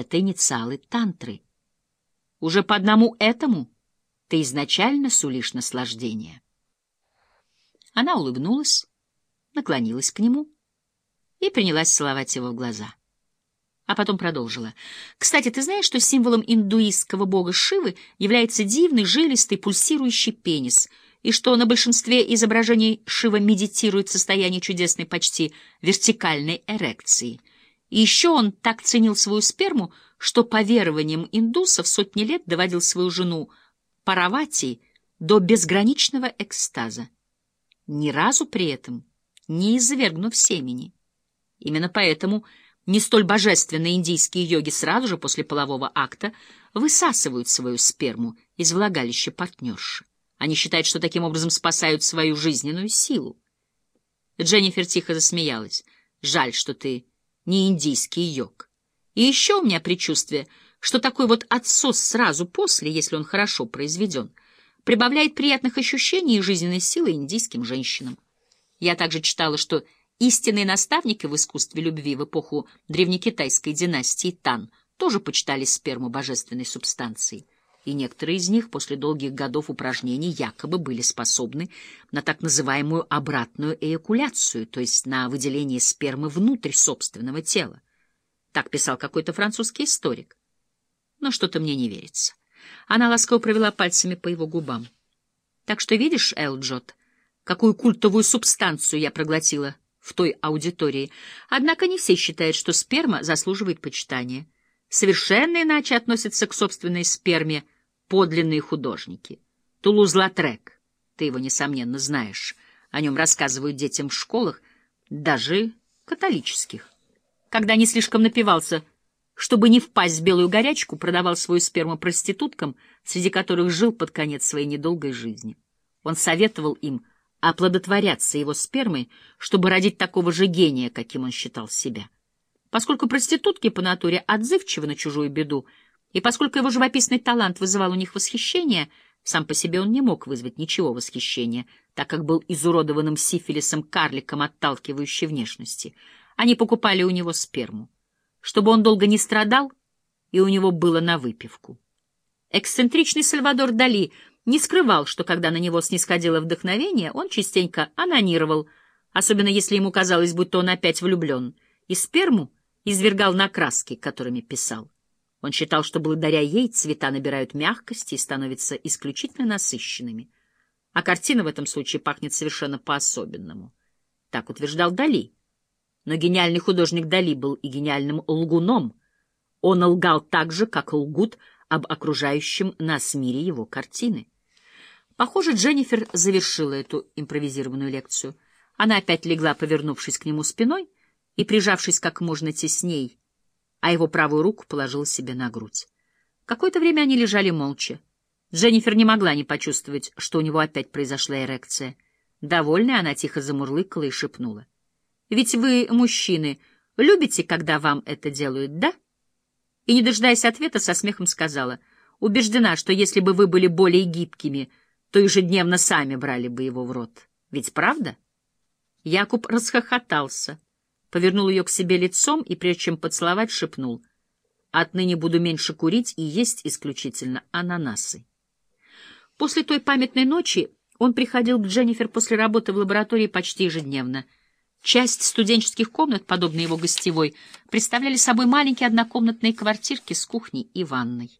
это инициалы тантры. Уже по одному этому ты изначально сулишь наслаждение. Она улыбнулась, наклонилась к нему и принялась целовать его в глаза. А потом продолжила. «Кстати, ты знаешь, что символом индуистского бога Шивы является дивный, жилистый, пульсирующий пенис, и что на большинстве изображений Шива медитирует в состоянии чудесной почти вертикальной эрекции. И еще он так ценил свою сперму, что по верованиям индусов сотни лет доводил свою жену Паравати до безграничного экстаза, ни разу при этом не извергнув семени. Именно поэтому не столь божественные индийские йоги сразу же после полового акта высасывают свою сперму из влагалища партнерши. Они считают, что таким образом спасают свою жизненную силу. Дженнифер тихо засмеялась. «Жаль, что ты не индийский йог. И еще у меня предчувствие, что такой вот отсос сразу после, если он хорошо произведен, прибавляет приятных ощущений и жизненной силы индийским женщинам. Я также читала, что Истинные наставники в искусстве любви в эпоху древнекитайской династии Тан тоже почитали сперму божественной субстанцией, и некоторые из них после долгих годов упражнений якобы были способны на так называемую обратную эякуляцию, то есть на выделение спермы внутрь собственного тела. Так писал какой-то французский историк. Но что-то мне не верится. Она ласково провела пальцами по его губам. Так что видишь, Элджот, какую культовую субстанцию я проглотила в той аудитории. Однако не все считают, что сперма заслуживает почитания. Совершенно иначе относятся к собственной сперме подлинные художники. Тулуз-Латрек, ты его, несомненно, знаешь. О нем рассказывают детям в школах, даже католических. Когда не слишком напивался, чтобы не впасть в белую горячку, продавал свою сперму проституткам, среди которых жил под конец своей недолгой жизни. Он советовал им — оплодотворяться его спермой, чтобы родить такого же гения, каким он считал себя. Поскольку проститутки по натуре отзывчивы на чужую беду, и поскольку его живописный талант вызывал у них восхищение, сам по себе он не мог вызвать ничего восхищения, так как был изуродованным сифилисом карликом отталкивающей внешности. Они покупали у него сперму, чтобы он долго не страдал, и у него было на выпивку. Эксцентричный Сальвадор Дали — не скрывал, что когда на него снисходило вдохновение, он частенько анонировал, особенно если ему казалось, будто он опять влюблен, и сперму извергал на краски, которыми писал. Он считал, что благодаря ей цвета набирают мягкости и становятся исключительно насыщенными. А картина в этом случае пахнет совершенно по-особенному. Так утверждал Дали. Но гениальный художник Дали был и гениальным лгуном. Он лгал так же, как лгут об окружающем нас мире его картины. Похоже, Дженнифер завершила эту импровизированную лекцию. Она опять легла, повернувшись к нему спиной и прижавшись как можно тесней, а его правую руку положила себе на грудь. Какое-то время они лежали молча. Дженнифер не могла не почувствовать, что у него опять произошла эрекция. Довольная, она тихо замурлыкала и шепнула. — Ведь вы, мужчины, любите, когда вам это делают, да? И, не дожидаясь ответа, со смехом сказала. — Убеждена, что если бы вы были более гибкими — то ежедневно сами брали бы его в рот. Ведь правда? Якуб расхохотался, повернул ее к себе лицом и, прежде чем поцеловать, шепнул. «Отныне буду меньше курить и есть исключительно ананасы». После той памятной ночи он приходил к Дженнифер после работы в лаборатории почти ежедневно. Часть студенческих комнат, подобно его гостевой, представляли собой маленькие однокомнатные квартирки с кухней и ванной.